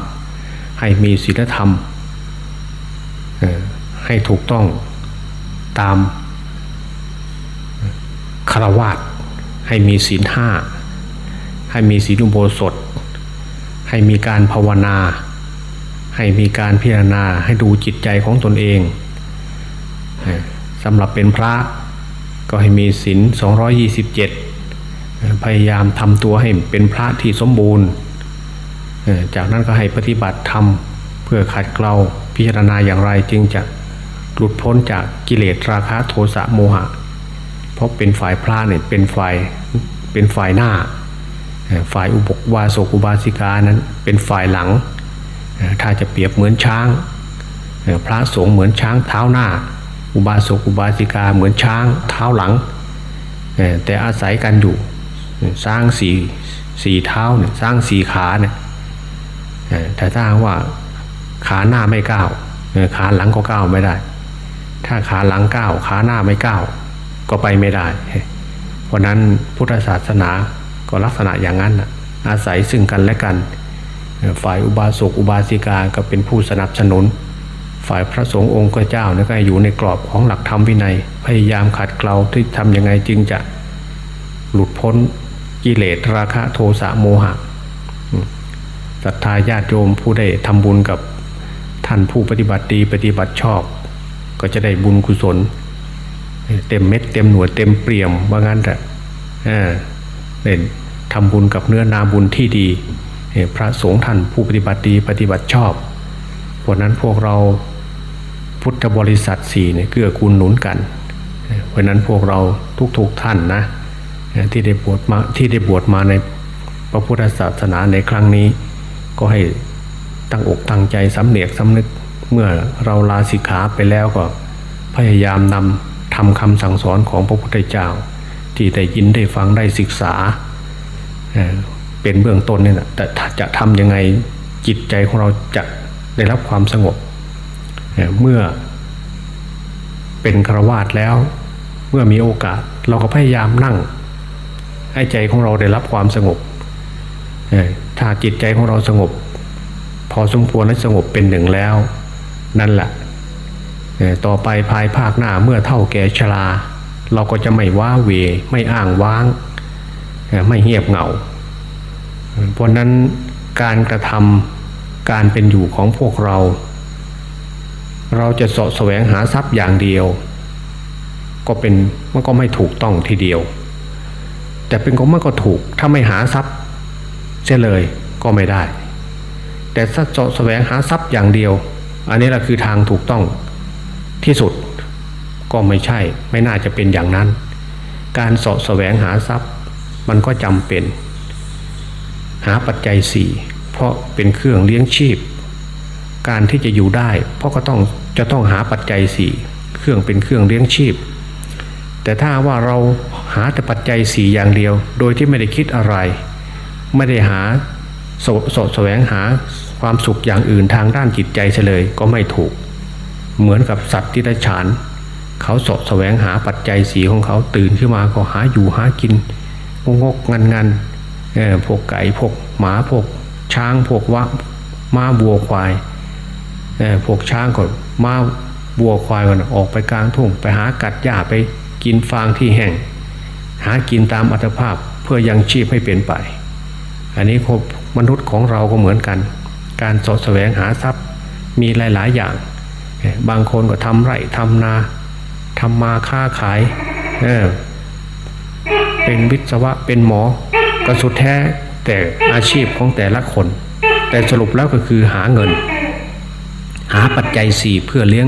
Speaker 1: ให้มีศีลธรรม ให้ถูกต้องตามคารวาสให้มีศีลห้าให้มีศีลอุโบสถ ให้มีการภาวนา ให้มีการพิจารณาให้ดูจิตใจของตนเองสำหรับเป็นพระก็ให้มีศีล227 พยายามทำตัวให้เป็นพระที่สมบูรณ์ จากนั้นก็ให้ปฏิบัติธรรมเพื่อขัดเกลา พิจารณาอย่างไรจึงจะหลุดพ้นจากกิเลสราคะโทสะโมหะ เพราะเป็นฝ่ายพระเนี่ยเป็นฝ่ายเป็นฝ่ายหน้า ฝ่ายอุบกวาโสกุบาสิกานั้นเป็นฝ่ายหลัง ถ้าจะเปรียบเหมือนช้าง พระสงฆ์เหมือนช้างเท้าหน้า อุบาสกอุบาสิกาเหมือนช้างเท้าหลัง แต่อาศัยกันอยู่สร้างสี่สี่เท้าเนี่ยสร้างสี่ขาเนี่ยแต่ถ้าว่า ขาหน้าไม่ก้าวขาหลังก็ก้าวไม่ได้ ถ้าขาหลังก้าวขาหน้าไม่ก้าวก็ไปไม่ได้เพราะนั้นพุทธศาสนาก็ลักษณะอย่างนั้นอาศัยซึ่งกันและกัน ฝ่ายอุบาสกอุบาสิกาก็เป็นผู้สนับสนุน ฝ่ายพระสงฆ์องค์เจ้าก็อยู่ในกรอบของหลักธรรมวินัย พยายามขัดเกลาที่ทำยังไงจึงจะหลุดพ้นกิเลสราคะโทสะโมหะศรัทธาญาติโยมผู้ได้ทำบุญกับ ท่านผู้ปฏิบัติดีปฏิบัติชอบ ก็จะได้บุญกุศล เต็มเม็ดเต็มหน่วยเต็มเปี่ยมว่างั้นแต่เป็นทำบุญกับเนื้อนาบุญที่ดีพระสงฆ์ท่านผู้ปฏิบัติดีปฏิบัติชอบเพราะนั้นพวกเราพุทธบริษัทสี่เนี่ยเกื้อกูลหนุนกัน เพราะนั้นพวกเราทุกๆทท่านนะที่ได้บวชมาที่ได้บวชมาในพระพุทธศาสนาในครั้งนี้ ก็ให้ ตั้งอกตั้งใจสำเนียกสำนึกเมื่อเราลาสิกขาไปแล้วก็ พยายามนำทำคำสั่งสอนของพระพุทธเจ้า ที่ได้ยินได้ฟังได้ศึกษา เป็นเบื้องต้นนี่แหละแต่จะทำยังไงจิตใจของเราจะได้รับความสงบ เมื่อเป็นครวาสแล้ว เมื่อมีโอกาสเราก็พยายามนั่ง ให้ใจของเราได้รับความสงบถ้าจิตใจของเราสงบ พอสมควรและสงบเป็นหนึ่งแล้ว นั่นแหละต่อไปภายภาคหน้าเมื่อเท่าแก่ชรา เราก็จะไม่ว้าเวไม่อ้างว้าง ไม่เหียบเหงา เพราะนั้นการกระทำการเป็นอยู่ของพวกเรา เราจะสะแสวงหาทรัพย์อย่างเดียว ก็เป็นมันก็ไม่ถูกต้องทีเดียว แต่เป็นของมันก็ถูกถ้าไม่หาทรัพย์เสียเลยก็ไม่ได้ แต่ถ้าเจาะแสวงหาทรัพย์อย่างเดียว อันนี้แหละคือทางถูกต้องที่สุดก็ไม่ใช่ ไม่น่าจะเป็นอย่างนั้น การสาะแสวงหาทรัพย์ มันก็จำเป็น หาปัจจัยสี่เพราะเป็นเครื่องเลี้ยงชีพ การที่จะอยู่ได้ เพราะก็ต้องจะต้องหาปัจจัยสี่เครื่องเป็นเครื่องเลี้ยงชีพ แต่ถ้าว่าเราหาแต่ปัจจัยสี่อย่างเดียว โดยที่ไม่ได้คิดอะไร ไม่ได้หา สสแสวงหาความสุขอย่างอื่นทางด้านจิตใจเฉลยก็ไม่ถูก เหมือนกับสัตว์ที่ได้ฉาน เขาสแสวงหาปัจจัยสีของเขาตื่นขึ้นมาก็หาอยู่หากินงกงงันงันพวกไก่พวกหมาพวกช้างพวกวะม้าบัวควายพวกช้างก็ม้าบัวควายกันออกไปกลางทุ่ง ไปหากัดหญ้าไปกินฟางที่แห้งหากินตามอัตภาพเพื่อยังชีพให้เป็นไป อันนี้พบ มนุษย์ของเราก็เหมือนกัน การสดแสวงหาทรัพย์มีหลาย ๆ อย่าง บางคนก็ทำไร่ทำนาทำมาค้าขายเเป็นวิศวะเป็นหมอก็สุดแท้แต่อาชีพของแต่ละคน แต่สรุปแล้วก็คือหาเงิน หาปัจจัยสี่เพื่อเลี้ยง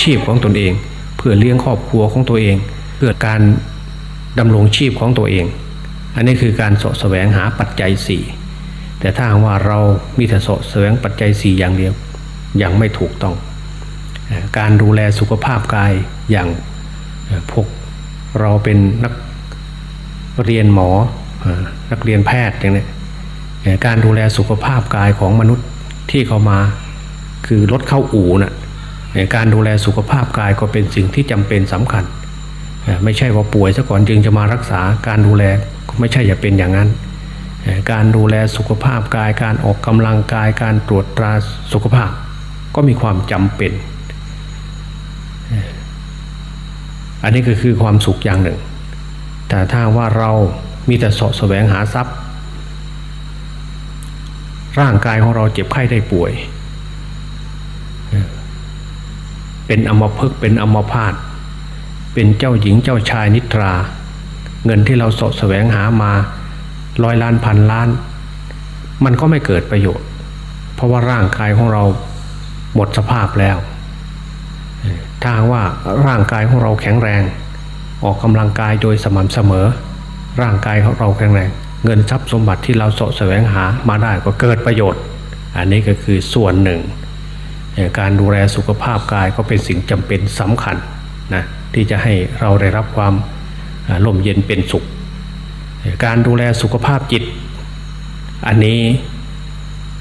Speaker 1: ชีพของตนเอง เพื่อเลี้ยงครอบครัวของตัวเอง เพื่อการดำรงชีพของตัวเอง อันนี้คือการสะแสวงหาปัจจัยสี่ แต่ถ้าว่าเรามีแต่สะแสวงปัจจัยสี่อย่างเดียวยังไม่ถูกต้อง การดูแลสุขภาพกายอย่างพวกเราเป็นนักเรียนหมอนักเรียนแพทย์อย่างนี้การดูแลสุขภาพกายของมนุษย์ที่เขามาคือรถเข้าอู่นะ่ะการดูแลสุขภาพกายก็เป็นสิ่งที่จำเป็นสำคัญ ไม่ใช่ว่าป่วยซะก่อนจึงจะมารักษาการดูแลไม่ใช่จะเป็นอย่างนั้น การดูแลสุขภาพกายการออกกำลังกายการตรวจตราสุขภาพ ก็มีความจำเป็น อันนี้ก็คือความสุขอย่างหนึ่ง แต่ถ้าว่าเรามีแต่สะแสวงหาทรัพย์ ร่างกายของเราเจ็บไข้ได้ป่วย เป็นอมภพเป็นอมพาตเป็นเจ้าหญิงเจ้าชายนิทรา เงินที่เราสะแสวงหามา ร้อยล้านพันล้าน มันก็ไม่เกิดประโยชน์ เพราะว่าร่างกายของเราหมดสภาพแล้ว ถ้าว่าร่างกายของเราแข็งแรง ออกกำลังกายโดยสม่ำเสมอ ร่างกายของเราแข็งแรง เงินทรัพย์สมบัติที่เราสะแสวงหามาได้ก็เกิดประโยชน์ อันนี้ก็คือส่วนหนึ่ง การดูแลสุขภาพกายก็เป็นสิ่งจำเป็นสำคัญนะที่จะให้เราได้รับความร่มเย็นเป็นสุข การดูแลสุขภาพจิต อันนี้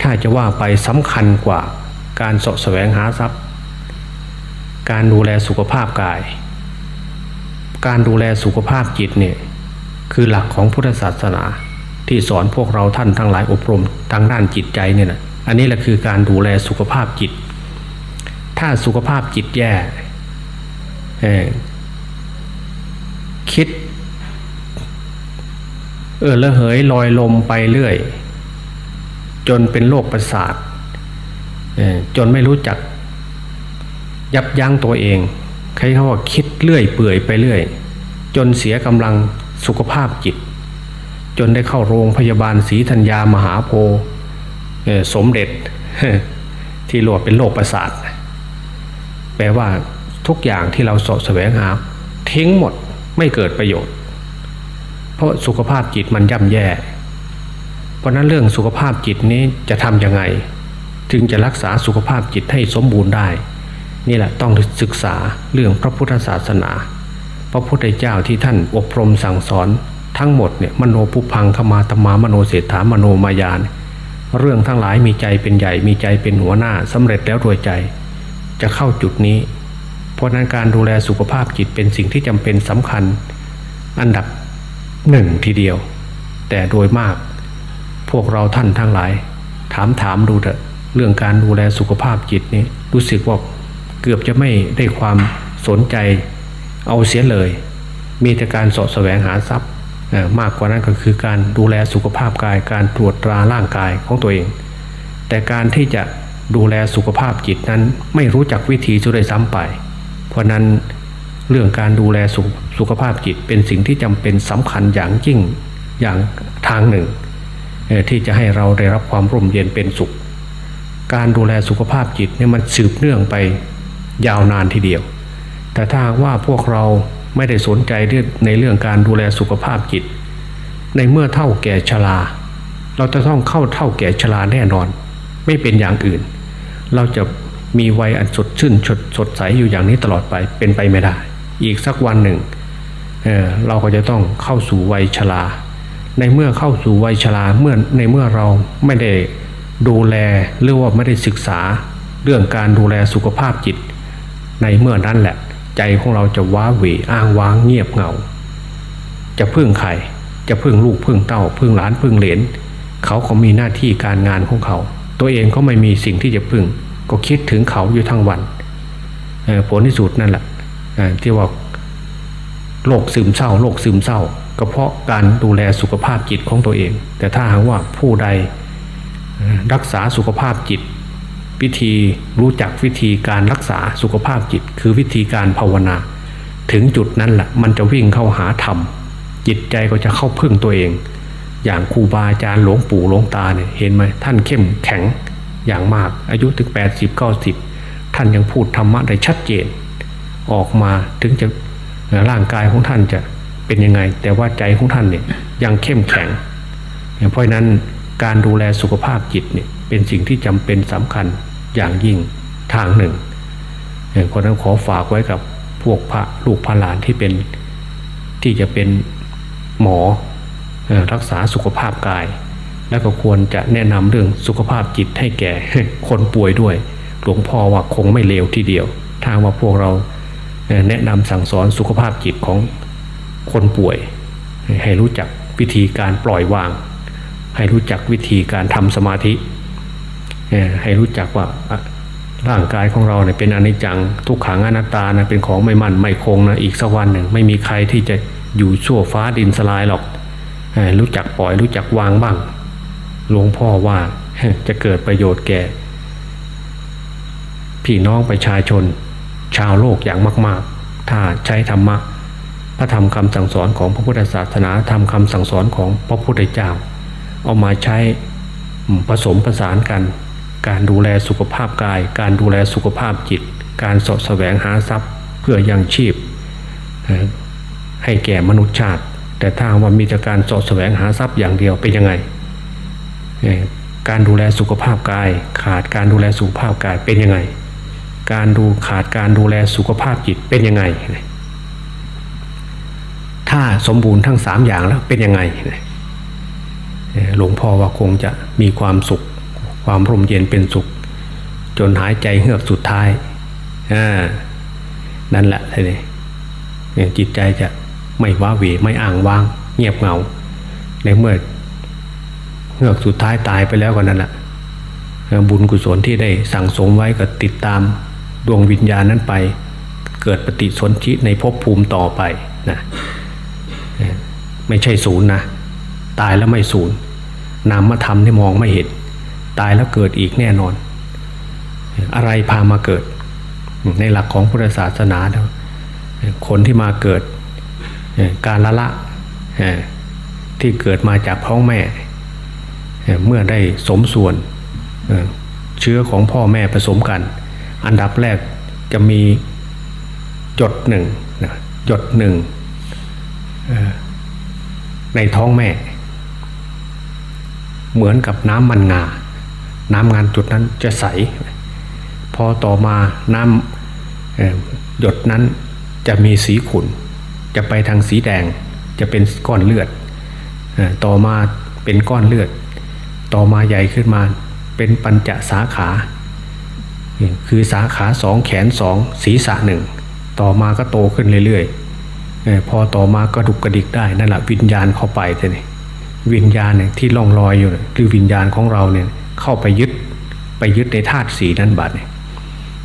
Speaker 1: ถ้าจะว่าไปสำคัญกว่าการสะแสวงหาทรัพย์ การดูแลสุขภาพกาย การดูแลสุขภาพจิตเนี่ยคือหลักของพุทธศาสนาที่สอนพวกเราท่านทั้งหลายอบรมทางด้านจิตใจเนี่ยนะอันนี้แหละคือการดูแลสุขภาพจิต ถ้าสุขภาพจิตแย่คิด เออละเหยลอยลมไปเรื่อย จนเป็นโรคประสาทจนไม่รู้จัก ยับยั้งตัวเองใครเขาว่าคิดเลื่อยเปื่อยไปเรื่อย จนเสียกำลังสุขภาพจิต จนได้เข้าโรงพยาบาลศรีธัญญามหาโพสมเด็จ ที่รวดเป็นโรคประสาท แปลว่าทุกอย่างที่เราสะแสวงหาทิ้งหมดไม่เกิดประโยชน์ เพราะสุขภาพจิตมันย่ำแย่ เพราะนั้นเรื่องสุขภาพจิตนี้จะทำยังไง ถึงจะรักษาสุขภาพจิตให้สมบูรณ์ได้ นี่แหละต้องศึกษาเรื่องพระพุทธศาสนา พระพุทธเจ้าที่ท่านอบรมสั่งสอนทั้งหมดเนี่ยมโนภูพังขมาตมามโนเศรษฐามโนมายาน เรื่องทั้งหลายมีใจเป็นใหญ่มีใจเป็นหัวหน้าสำเร็จแล้วรวยใจ จะเข้าจุดนี้ เพราะนั้นการดูแลสุขภาพจิตเป็นสิ่งที่จำเป็นสำคัญ อันดับ หนึ่งทีเดียว แต่โดยมาก พวกเราท่านทั้งหลาย ถามถามดูเถอะเรื่องการดูแลสุขภาพจิตนี้รู้สึกว่าเกือบจะไม่ได้ความสนใจเอาเสียเลย มีแต่การสาะแสวงหาทรัพย์มากกว่านั้นก็คือการดูแลสุขภาพกาย การตรวจตราร่างกายของตัวเอง แต่การที่จะดูแลสุขภาพจิตนั้นไม่รู้จักวิธีจะได้ซ้ำไป เพราะนั้นเรื่องการดูแลสุข สุขภาพจิตเป็นสิ่งที่จำเป็นสำคัญอย่างยิ่งอย่างทางหนึ่ง ที่จะให้เราได้รับความร่มเย็นเป็นสุข การดูแลสุขภาพจิตเนี่ยมันสืบเนื่องไปยาวนานทีเดียว แต่ถ้าว่าพวกเราไม่ได้สนใจในเรื่องการดูแลสุขภาพจิต ในเมื่อเท่าแก่ชราเราจะต้องเข้าเท่าแก่ชราแน่นอน ไม่เป็นอย่างอื่น เราจะมีวัยอันสดชื่นสดสดใสอยู่อย่างนี้ตลอดไปเป็นไปไม่ได้ อีกสักวันหนึ่ง เเราก็จะต้องเข้าสู่วัยชรา ในเมื่อเข้าสู่วัยชราเมื่อในเมื่อเราไม่ได้ดูแลหรือว่าไม่ได้ศึกษา เรื่องการดูแลสุขภาพจิต ในเมื่อนั้นแหละ ใจของเราจะว้าเหวอ้างว้างเงียบเหงา จะพึ่งใครจะพึ่งลูกพึ่งเต้าพึ่งหลานพึ่งเหลนเขาก็มีหน้าที่การงานของเขา ตัวเองก็ไม่มีสิ่งที่จะพึ่ง ก็คิดถึงเขาอยู่ทั้งวันผลที่สุดนั่นแหละที่ว่า โรคซึมเศร้าโรคซึมเศร้า ก็เพราะการดูแลสุขภาพจิตของตัวเอง แต่ถ้าหากว่าผู้ใดรักษาสุขภาพจิต วิธีรู้จักวิธีการรักษาสุขภาพจิต คือวิธีการภาวนา ถึงจุดนั้นแหละมันจะวิ่งเข้าหาธรรม จิตใจก็จะเข้าพึ่งตัวเอง อย่างครูบาอาจารย์หลวงปู่หลวงตาเนี่ยเห็นไหมท่านเข้มแข็งอย่างมากอายุถึง 80 90 ท่านยังพูดธรรมะได้ชัดเจน ออกมาถึงจะ ร่างกายของท่านจะเป็นยังไง แต่ว่าใจของท่านเนี่ยยังเข้มแข็ง เพราะนั้นการดูแลสุขภาพจิตเนี่ยเป็นสิ่งที่จำเป็นสำคัญอย่างยิ่งทางหนึ่งคนนั้นขอฝากไว้กับพวกพระลูกพระหลานที่เป็นที่จะเป็นหมอรักษาสุขภาพกาย แล้วก็ควรจะแนะนำเรื่องสุขภาพจิตให้แก่คนป่วยด้วย หลวงพ่อว่าคงไม่เลวทีเดียวทางว่าพวกเรา แนะนำสั่งสอนสุขภาพจิตของคนป่วย ให้รู้จักวิธีการปล่อยวาง ให้รู้จักวิธีการทำสมาธิ ให้รู้จักว่าร่างกายของเราเนี่ยเป็นอนิจจังทุกขังอนัตตานะเป็นของไม่มั่นไม่คงนะอีกสักวันหนึ่งไม่มีใครที่จะอยู่ชั่วฟ้าดินสลายหรอกรู้จักปล่อยรู้จักวางบ้างหลวงพ่อว่าจะเกิดประโยชน์แก่ พี่น้องประชาชน ชาวโลกอย่างมาก ๆ ถ้าใช้ธรรมะพระธรรมคำสั่งสอนของพระพุทธศาสนาธรรมคำสั่งสอนของพระพุทธเจ้า เอามาใช้ผสมผสานกัน การดูแลสุขภาพกาย การดูแลสุขภาพจิต การสาะแสวงหาทรัพย์เพื่อยังชีพ ให้แก่มนุษย์ชาติ แต่ถ้าว่ามีแต่การสาะแสวงหาทรัพย์อย่างเดียวเป็นยังไง การดูแลสุขภาพกาย ขาดการดูแลสุขภาพกายเป็นยังไง การดูขาดการดูแลสุขภาพจิตเป็นยังไง ถ้าสมบูรณ์ทั้งสามอย่างแล้วเป็นยังไง หลวงพ่อว่าคงจะมีความสุข ความร่มเย็นเป็นสุข จนหายใจเฮือกสุดท้ายนั่นแหละทีนี้จิตใจจะไม่ว้าเหวไม่อ่างว่าง เงียบเหงา ในเมื่อเฮือกสุดท้ายตายไปแล้วก็นั่นแหละบุญกุศลที่ได้สั่งสมไว้ก็ติดตาม ดวงวิญญาณนั้นไป เกิดปฏิสนธิในภพภูมิต่อไปนะไม่ใช่ศูนย์นะตายแล้วไม่ศูนย์นามธรรมที่มองไม่เห็น ตายแล้วเกิดอีกแน่นอน อะไรพามาเกิด ในหลักของพุทธศาสนาคนที่มาเกิดการละละที่เกิดมาจากท้องแม่ เมื่อได้สมส่วนเชื้อของพ่อแม่ผสมกัน อันดับแรกจะมีจดหนึ่งจดหนึ่งในท้องแม่ เหมือนกับน้ำมันงา น้ำงานจุดนั้นจะใส พอต่อมาน้ำหยดนั้นจะมีสีขุ่น จะไปทางสีแดงจะเป็นก้อนเลือด ต่อมาเป็นก้อนเลือด ต่อมาใหญ่ขึ้นมาเป็นปัญจสาขา คือสาขาสองแขนสองศีรษะหนึ่งต่อมาก็โตขึ้นเรื่อยๆพอต่อมากระดุกกระดิกได้นั่นแหละวิญญาณเข้าไปเลยวิญญาณเนี่ยที่ล่องลอยอยู่คือวิญญาณของเราเนี่ยเข้าไปยึดไปยึดในธาตุสีนั้นบัดเนี่ย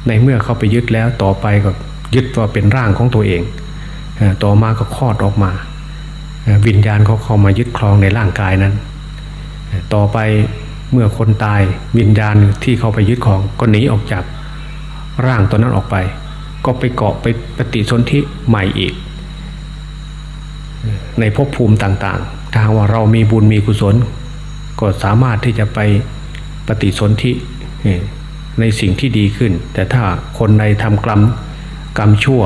Speaker 1: ในเมื่อเข้าไปยึดแล้วต่อไปก็ยึดว่าเป็นร่างของตัวเอง ต่อมาก็คลอดออกมา วิญญาณเขาเข้ามายึดครองในร่างกายนั้น ต่อไป เมื่อคนตายวิญญาณที่เขาไปยึดของก็หนีออกจากร่างตัวนั้นออกไป ก็ไปเกาะไปปฏิสนธิใหม่อีก ในภพภูมิต่างๆ ถ้าว่าเรามีบุญมีกุศล ก็สามารถที่จะไปปฏิสนธิในสิ่งที่ดีขึ้น แต่ถ้าคนในทำกรรมกรรมชั่ว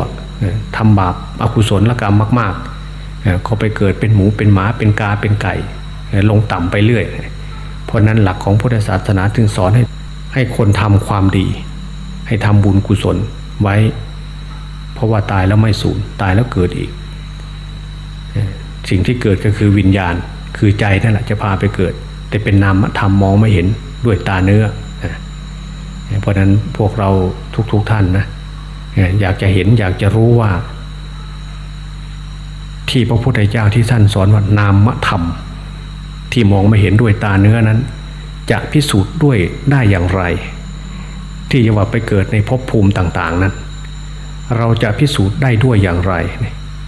Speaker 1: ทำบาปอกุศลละกรรมมากๆเขาไปเกิดเป็นหมูเป็นหมาเป็นกาเป็นไก่ ลงต่ำไปเรื่อย ราะนั้นหลักของพุทธศาสนาจึงสอนให้ให้คนทำความดี ให้ทำบุญกุศลไว้ เพราะว่าตายแล้วไม่สูญตายแล้วเกิดอีก สิ่งที่เกิดก็คือวิญญาณคือใจนั่นแหละจะพาไปเกิด แต่เป็นนามธรรมมองไม่เห็นด้วยตาเนื้อ เพราะนั้นพวกเราทุกๆทท่านนะอยากจะเห็นอยากจะรู้ว่า ที่พระพุทธเจ้าที่ท่านสอนว่านามธรรม ที่มองไม่เห็นด้วยตาเนื้อนั้น จะพิสูจน์ด้วยได้อย่างไร ที่จะว่าไปเกิดในภพภูมิต่าง ๆ นั้น เราจะพิสูจน์ได้ด้วยอย่างไร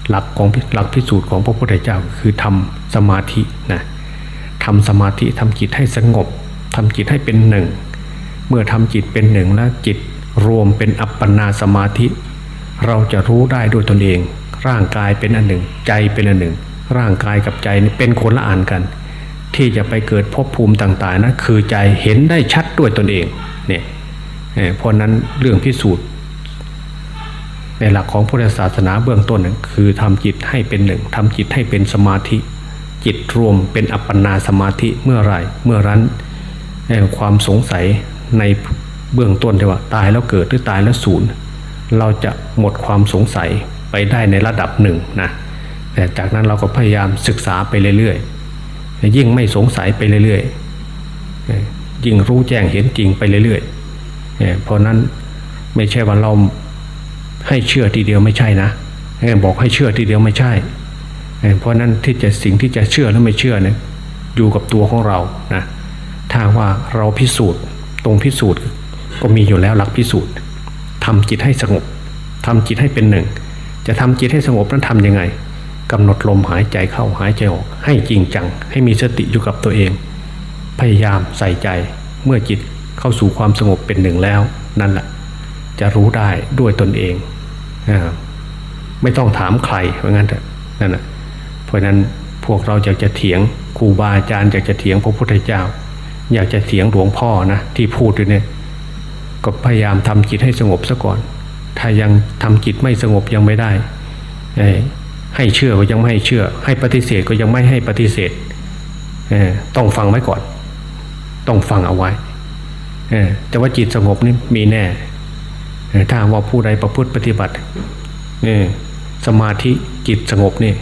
Speaker 1: หลักของหลักพิสูจน์ของพระพุทธเจ้าคือทำสมาธินะทำสมาธิทำจิตให้สงบทำจิตให้เป็นหนึ่ง เมื่อทำจิตเป็นหนึ่งแล้วจิตรวมเป็นอัปปนาสมาธิ เราจะรู้ได้ด้วยตนเอง ร่างกายเป็นอันหนึ่ง ใจเป็นอันหนึ่ง ร่างกายกับใจเป็นคนละอ่านกัน ที่จะไปเกิดภพภูมิต่างๆนะั้นคือใจเห็นได้ชัดด้วยตนเองเนี่ยเพราะนั้นเรื่องพิสูจน์ ในหลักของพุทธศาสนาเบื้องต้นคือทำจิตให้เป็นหนึ่งทำจิตให้เป็นสมาธิ จิตรวมเป็นอัปปนาสมาธิเมื่อไรเมื่อรั้นความสงสัยในเบื้องต้นที่ว่าตายแล้วเกิดหรือตายแล้วสูญเราจะหมดความสงสัยไปได้ในระดับหนึ่งนะแต่จากนั้นเราก็พยายามศึกษาไปเรื่อยๆ ยิ่งไม่สงสัยไปเรื่อยๆยิ่งรู้แจ้งเห็นจริงไปเรื่อยๆเพราะนั้นไม่ใช่ว่าเราให้เชื่อทีเดียวไม่ใช่นะบอกให้เชื่อทีเดียวไม่ใช่ เพราะนั้นที่จะสิ่งที่จะเชื่อหรือไม่เชื่อเนี่ยอยู่กับตัวของเรานะถ้าว่าเราพิสูจน์ตรงพิสูจน์ก็มีอยู่แล้วหลักพิสูจน์ทำจิตให้สงบทำจิตให้เป็นหนึ่ง จะทำจิตให้สงบนั้นทำยังไง กำหนดลมหายใจเข้าหายใจออก ให้จริงจัง ให้มีสติอยู่กับตัวเอง พยายามใส่ใจเมื่อจิตเข้าสู่ความสงบเป็นหนึ่งแล้ว นั่นแหละจะรู้ได้ด้วยตนเองไม่ต้องถามใครเพราะงั้นนั่นแหะเพราะนั้นพวกเราอยากจะเถียงครูบาอาจารย์อยากจะเถียงพระพุทธเจ้า อยากจะเถียงหลวงพ่อนะที่พูดอยู่เนี่ยก็พยายามทำจิตให้สงบซะก่อน ถ้ายังทำจิตไม่สงบยังไม่ได้ ให้เชื่อก็ยังไม่ให้เชื่อ ให้ปฏิเสธก็ยังไม่ให้ปฏิเสธต้องฟังไว้ก่อน ต้องฟังเอาไว้แต่ว่าจิตสงบนี่มีแน่ถ้าว่าผู้ใดประพฤติปฏิบัติสมาธิจิตสงบนี่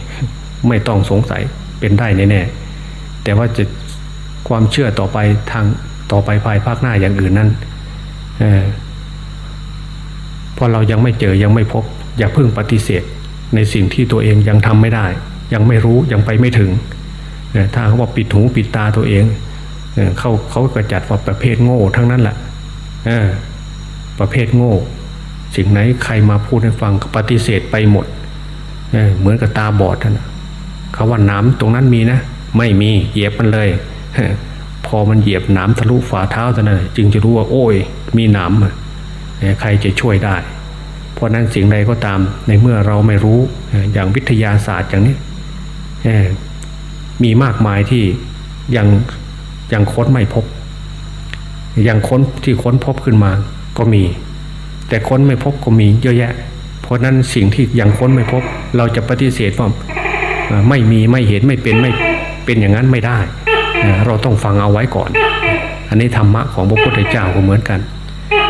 Speaker 1: ไม่ต้องสงสัยเป็นได้แน่แต่ว่าจะความเชื่อต่อไปทางต่อไปภายภาคหน้าอย่างอื่นนั้นเออพอเรายังไม่เจอยังไม่พบ อย่าเพิ่งปฏิเสธ ในสิ่งที่ตัวเองยังทำไม่ได้ ยังไม่รู้ยังไปไม่ถึงเออถ้าเขาบอกปิดหูปิดตาตัวเองเออเขาเขาก็จัดว่าประเภทโง่ทั้งนั้นแหละเออประเภทโง่ สิ่งไหนใครมาพูดให้ฟังก็ปฏิเสธไปหมดเเหมือนกับตาบอดนั่นนะเขาว่าน้ำตรงนั้นมีนะ ไม่มีเหยียบมันเลยพอมันเหยียบน้ำทะลุฝ่าเท้าเท่านั้นจึงจะรู้ว่า โอ้ย มีน้ำใครจะช่วยได้ เพราะนั้นสิ่งใดก็ตามในเมื่อเราไม่รู้อย่างวิทยาศาสตร์อย่างนี้มีมากมายที่ยังยังค้นไม่พบ ยังค้นที่ค้นพบขึ้นมาก็มี แต่ค้นไม่พบก็มีเยอะแยะ เพราะนั้นสิ่งที่ยังค้นไม่พบ เราจะปฏิเสธว่าไม่มีไม่เห็นไม่เป็นไม่เป็นอย่างนั้นไม่ได้ เราต้องฟังเอาไว้ก่อน อันนี้ธรรมะของพระพุทธเจ้าก็เหมือนกัน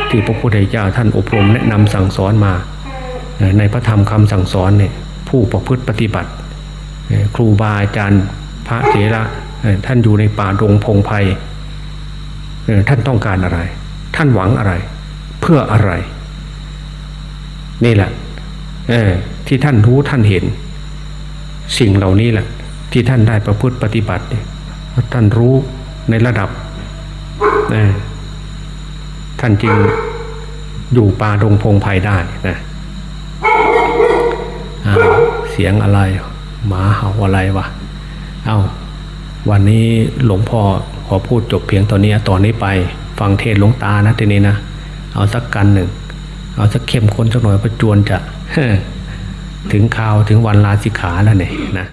Speaker 1: ที่พระพุทธเจ้าท่านอบรมแนะนำสั่งสอนมา ในพระธรรมคำสั่งสอนเนี่ยผู้ประพฤติปฏิบัติ ครูบาอาจารย์พระเถระท่านอยู่ในป่าดงพงไพ่ท่านต้องการอะไร ท่านหวังอะไร เพื่ออะไร นี่แหละเออที่ท่านรู้ท่านเห็น สิ่งเหล่านี้แหละ ที่ท่านได้ประพฤติปฏิบัติท่านรู้ในระดับเออ ท่านจึงอยู่ป่าดงพงไพ่ได้นะเสียงอะไรหมาเห่าอะไรวะเอา้าวันนี้หลวงพ่อขอพูดจบเพียงตอนนี้ตอนนี้ไป ฟังเทศหลวงตานะทีนี้นะเอาสักกันหนึ่ง เอาสักเข้มข้นสักหน่อยประจวนจะถึงข่าวถึงวันลาสิกขาแล้วเนี่ยนะ